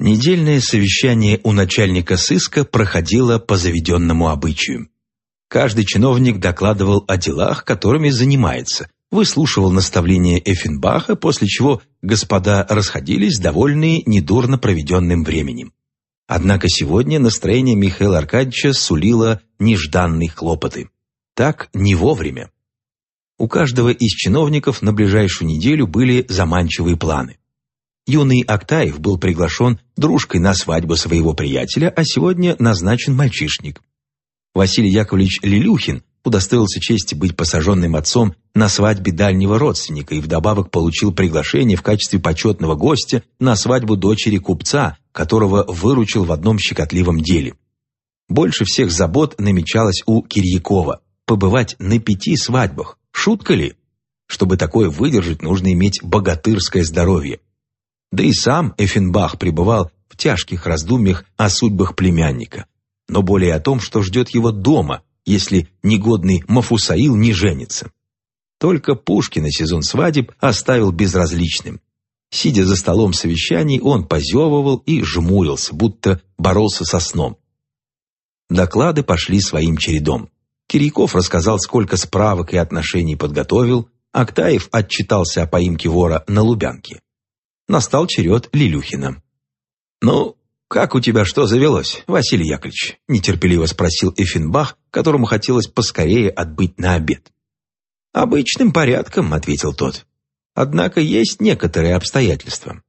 Недельное совещание у начальника сыска проходило по заведенному обычаю. Каждый чиновник докладывал о делах, которыми занимается, выслушивал наставления Эффенбаха, после чего господа расходились, довольные недурно проведенным временем. Однако сегодня настроение Михаила Аркадьевича сулило нежданные хлопоты. Так не вовремя. У каждого из чиновников на ближайшую неделю были заманчивые планы. Юный Актаев был приглашен дружкой на свадьбу своего приятеля, а сегодня назначен мальчишник. Василий Яковлевич Лилюхин удостоился чести быть посаженным отцом на свадьбе дальнего родственника и вдобавок получил приглашение в качестве почетного гостя на свадьбу дочери купца, которого выручил в одном щекотливом деле. Больше всех забот намечалось у Кирьякова – побывать на пяти свадьбах. Шутка ли? Чтобы такое выдержать, нужно иметь богатырское здоровье. Да и сам Эффенбах пребывал в тяжких раздумьях о судьбах племянника, но более о том, что ждет его дома, если негодный Мафусаил не женится. Только Пушкина сезон свадеб оставил безразличным. Сидя за столом совещаний, он позевывал и жмурился, будто боролся со сном. Доклады пошли своим чередом. Киряков рассказал, сколько справок и отношений подготовил, Актаев отчитался о поимке вора на Лубянке настал черед Лилюхина. «Ну, как у тебя что завелось, Василий Яковлевич?» – нетерпеливо спросил Эффенбах, которому хотелось поскорее отбыть на обед. «Обычным порядком», – ответил тот. «Однако есть некоторые обстоятельства».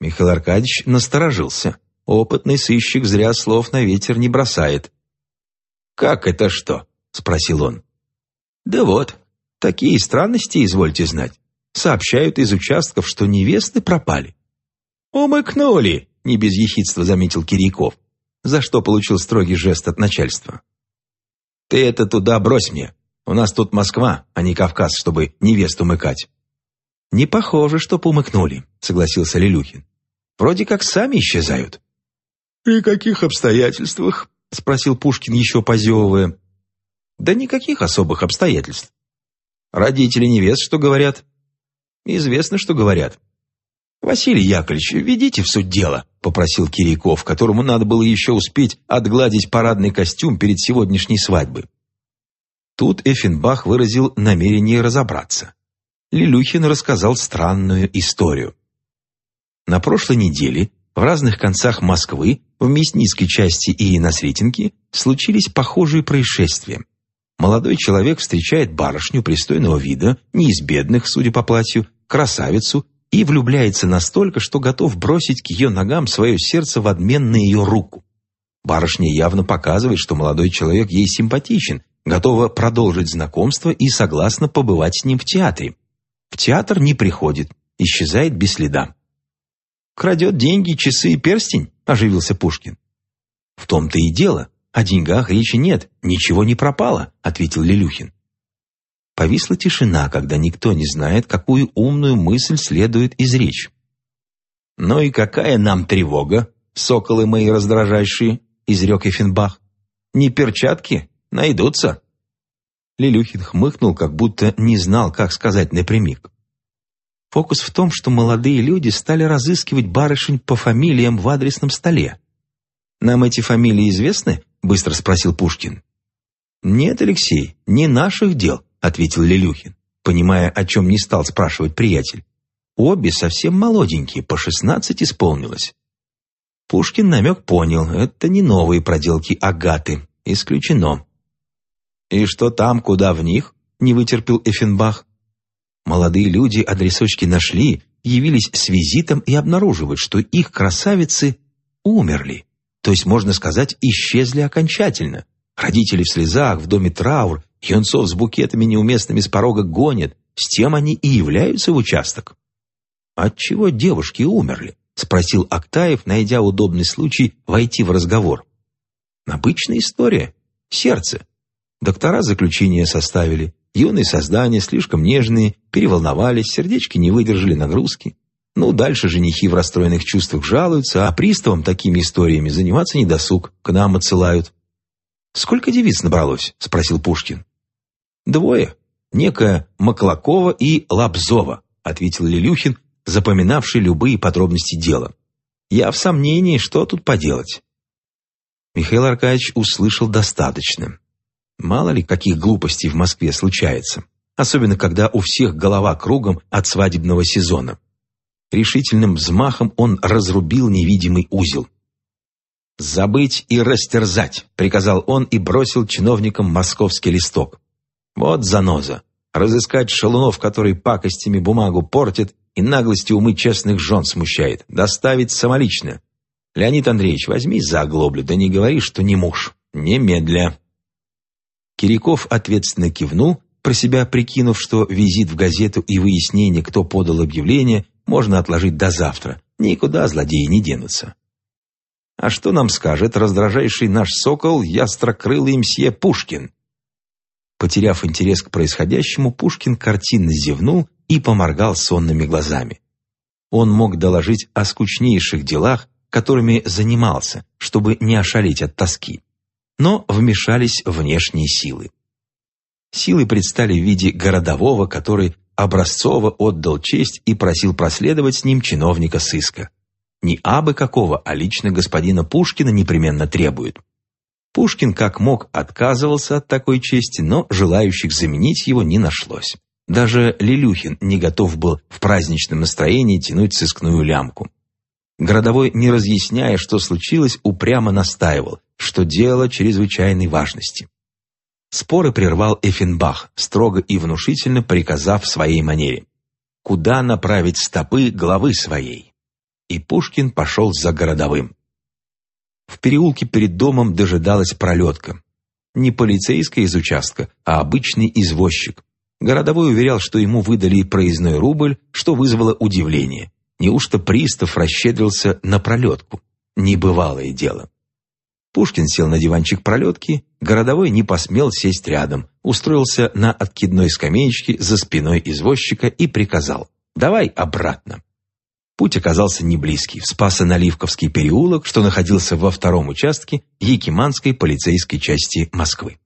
Михаил Аркадьевич насторожился. Опытный сыщик зря слов на ветер не бросает. «Как это что?» – спросил он. «Да вот, такие странности, извольте знать. Сообщают из участков, что невесты пропали. «Умыкнули!» — не без ехидства заметил Кирьяков, за что получил строгий жест от начальства. «Ты это туда брось мне. У нас тут Москва, а не Кавказ, чтобы невесту умыкать». «Не похоже, что помыкнули», — согласился Лилюхин. «Вроде как сами исчезают». «При каких обстоятельствах?» — спросил Пушкин, еще позевывая. «Да никаких особых обстоятельств. Родители невест что говорят?» Известно, что говорят. «Василий Яковлевич, ведите в суть дела», — попросил Кирейков, которому надо было еще успеть отгладить парадный костюм перед сегодняшней свадьбой. Тут Эффенбах выразил намерение разобраться. Лилюхин рассказал странную историю. На прошлой неделе в разных концах Москвы, в Мясницкой части и на Сретенке, случились похожие происшествия. Молодой человек встречает барышню пристойного вида, не из бедных, судя по платью, красавицу и влюбляется настолько, что готов бросить к ее ногам свое сердце в обмен на ее руку. Барышня явно показывает, что молодой человек ей симпатичен, готова продолжить знакомство и согласна побывать с ним в театре. В театр не приходит, исчезает без следа. «Крадет деньги, часы и перстень?» – оживился Пушкин. «В том-то и дело. О деньгах речи нет, ничего не пропало», – ответил Лилюхин. Повисла тишина, когда никто не знает, какую умную мысль следует изречь. «Ну и какая нам тревога, соколы мои раздражающие?» — изрек Эффенбах. «Не перчатки? Найдутся». Лилюхин хмыкнул, как будто не знал, как сказать напрямик. Фокус в том, что молодые люди стали разыскивать барышень по фамилиям в адресном столе. «Нам эти фамилии известны?» — быстро спросил Пушкин. «Нет, Алексей, не наших дел. — ответил Лилюхин, понимая, о чем не стал спрашивать приятель. Обе совсем молоденькие, по шестнадцать исполнилось. Пушкин намек понял, это не новые проделки Агаты, исключено. «И что там, куда в них?» — не вытерпел Эффенбах. Молодые люди адресочки нашли, явились с визитом и обнаруживают, что их красавицы умерли. То есть, можно сказать, исчезли окончательно. Родители в слезах, в доме траур, Юнцов с букетами неуместными с порога гонят, с тем они и являются в участок. «Отчего девушки умерли?» — спросил Актаев, найдя удобный случай войти в разговор. «Обычная история. Сердце. Доктора заключение составили. Юные создания, слишком нежные, переволновались, сердечки не выдержали нагрузки. Ну, дальше женихи в расстроенных чувствах жалуются, а приставам такими историями заниматься не досуг, к нам отсылают. «Сколько девиц набралось?» — спросил Пушкин. «Двое. Некая Маклакова и Лабзова», — ответил Лилюхин, запоминавший любые подробности дела. Я в сомнении, что тут поделать». Михаил Аркадьевич услышал достаточно. Мало ли, каких глупостей в Москве случается, особенно когда у всех голова кругом от свадебного сезона. Решительным взмахом он разрубил невидимый узел. «Забыть и растерзать», — приказал он и бросил чиновникам московский листок. «Вот заноза. Разыскать шалунов, который пакостями бумагу портит и наглостью умы честных жен смущает. Доставить самолично. Леонид Андреевич, возьми за оглоблю, да не говори, что не муж. Немедля». Киряков ответственно кивнул, про себя прикинув, что визит в газету и выяснение, кто подал объявление, можно отложить до завтра. Никуда злодеи не денутся. А что нам скажет раздражающий наш сокол ястрокрылый мсье Пушкин? Потеряв интерес к происходящему, Пушкин картинно зевнул и поморгал сонными глазами. Он мог доложить о скучнейших делах, которыми занимался, чтобы не ошалеть от тоски. Но вмешались внешние силы. Силы предстали в виде городового, который образцово отдал честь и просил проследовать с ним чиновника сыска. Не абы какого, а лично господина Пушкина непременно требует. Пушкин как мог отказывался от такой чести, но желающих заменить его не нашлось. Даже Лилюхин не готов был в праздничном настроении тянуть сыскную лямку. Городовой, не разъясняя, что случилось, упрямо настаивал, что дело чрезвычайной важности. Споры прервал Эффенбах, строго и внушительно приказав своей манере. «Куда направить стопы главы своей?» и Пушкин пошел за городовым. В переулке перед домом дожидалась пролетка. Не полицейская из участка, а обычный извозчик. Городовой уверял, что ему выдали проездной рубль, что вызвало удивление. Неужто пристав расщедрился на пролетку? Небывалое дело. Пушкин сел на диванчик пролетки, городовой не посмел сесть рядом, устроился на откидной скамеечке за спиной извозчика и приказал «давай обратно». Путь оказался неблизкий, в Спасо-Наливковский переулок, что находился во втором участке Якиманской полицейской части Москвы.